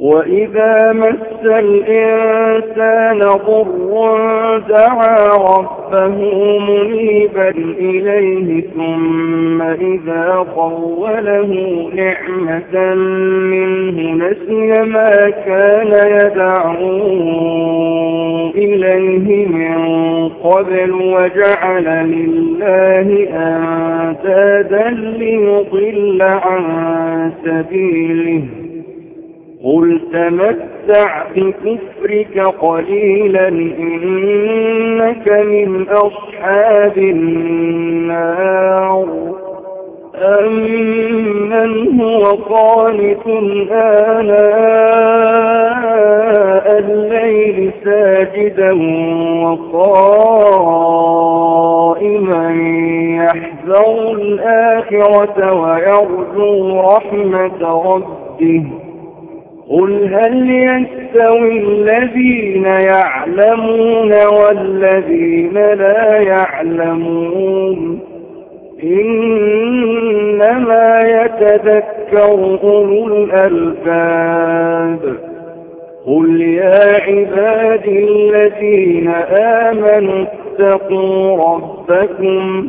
وإذا مس الإنسان ضر دعا ربه منيبا إليه ثم إذا خوله نعمة منه نسي ما كان يدعو إليه من قبل وجعل لله أندادا ليضل عن سبيله. قل تمتع بكفرك قليلا إنك من أصحاب النار أمن هو قانت آناء الليل ساجدا وقائما يحذر الآخرة ويرجو رحمة ربه قل هل يستوي الذين يعلمون والذين لا يعلمون إنما يتذكر أولو الألباب قل يا عبادي الذين آمنوا اتقوا ربكم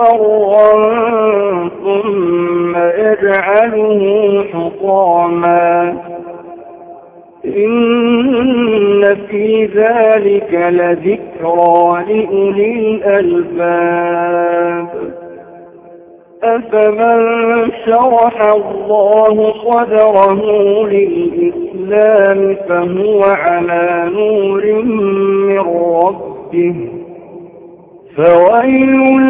مصفرا ثم يجعله حطاما. إن في ذلك لذكرى لأولي الألباب. أفمن شرح الله صدره للإسلام فهو على نور من ربه. فويل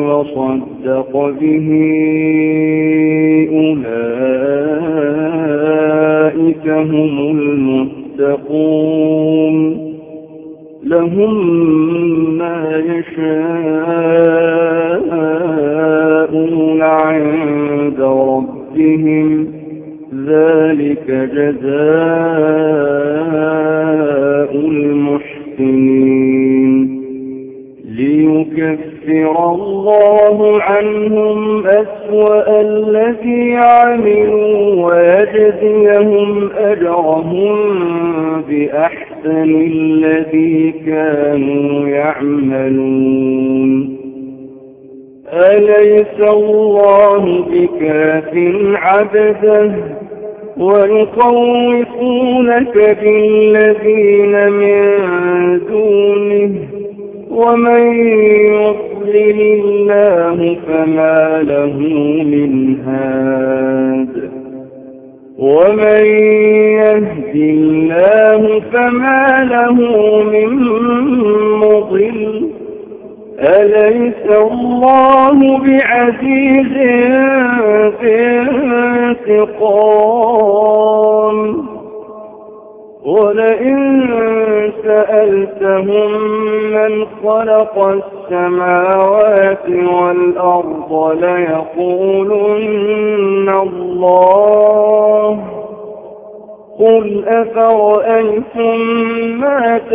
وصدق به بالذين من دونه ومن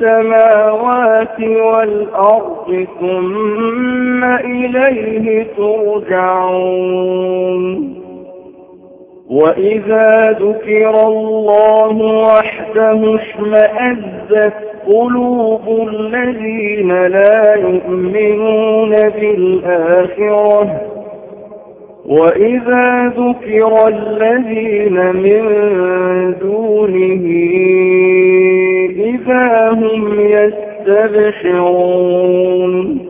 السماوات والأرض ثم إليه ترجعون. وإذا ذكر الله وحده اشمأزت قلوب الذين لا يؤمنون بالآخرة. وإذا ذكر الذين من دونه إذا هم يستبشرون.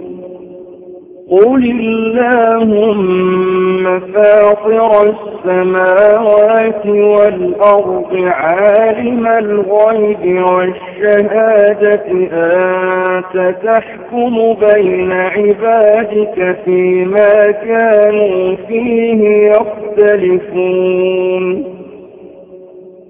قل اللهم فاطر السماوات والأرض عالم الغيب والشهادة أنت تحكم بين عبادك فيما كانوا فيه يختلفون.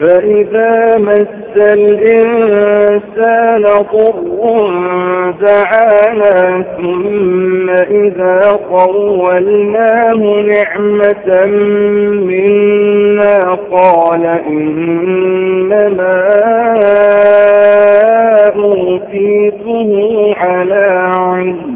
فإذا مس الإنسان ضر دعانا ثم إذا قولناه نعمة منا قال إنما أوتيته على علم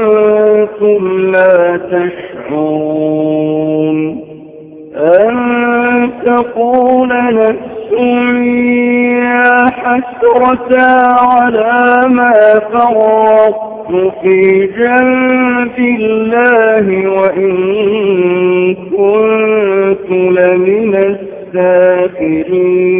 وأنتم لا تشعرون أن تقول نفس يا حسرة على ما فرطت في جنب الله وإن كنت لمن الساخرين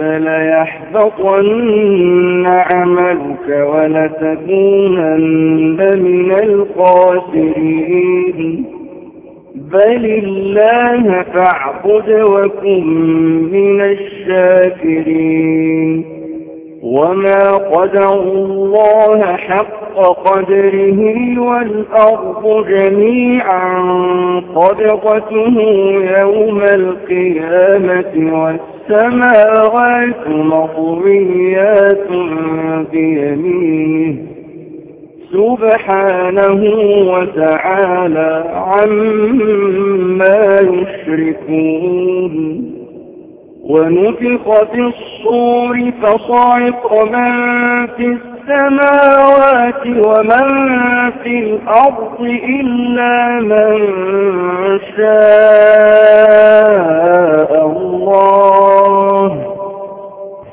ليحبطن عملك ولتكونن من الخاسرين. بل الله فاعبد وكن من الشاكرين. وما قدر الله حق قدره والأرض جميعا قدقته يوم القيامة والسماوات مطويات بيمينه. سبحانه وتعالى عما يشركون. ونفخ في الصور فصعق من في السماوات ومن في الأرض إلا من شاء الله.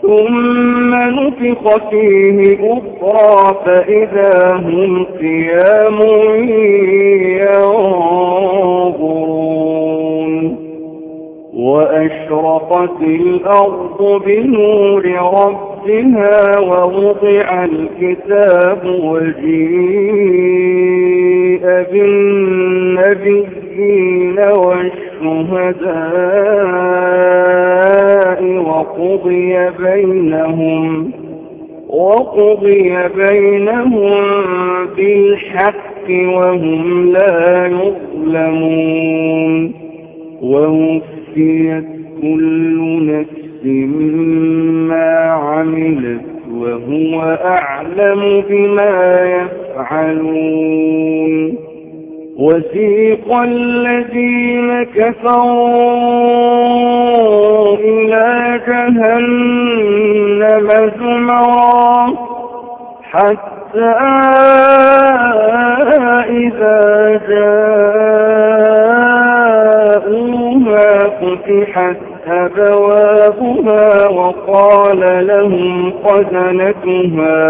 ثم نفخ فيه أخرى فإذا هم قيام ينظرون. وأشرقت الأرض بنور ربها ووضع الكتاب وجيء بالنبيين والشهداء وقضي بينهم وقضي بينهم بالحق وهم لا يظلمون. ووفيت كل نفس عملت وهو أعلم بما يفعلون. وسيق الذين كفروا إلى جهنم زمرا حتى إذا جاءوها فتحت أبوابها وقال لهم خزنتها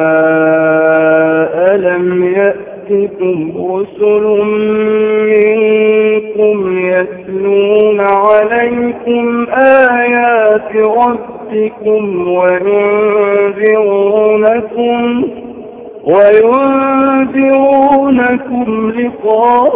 ألم يأتكم رسل منكم يتلون عليكم آيات ربكم وينذرونكم وينذرونكم لقاء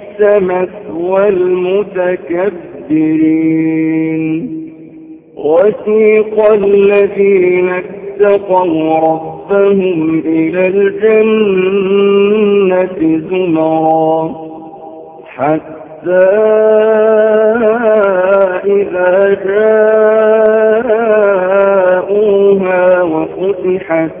مثوى المتكبرين وسيق الذين اتقوا ربهم إلى الجنة زمرا حتى إذا جاءوها وفتحت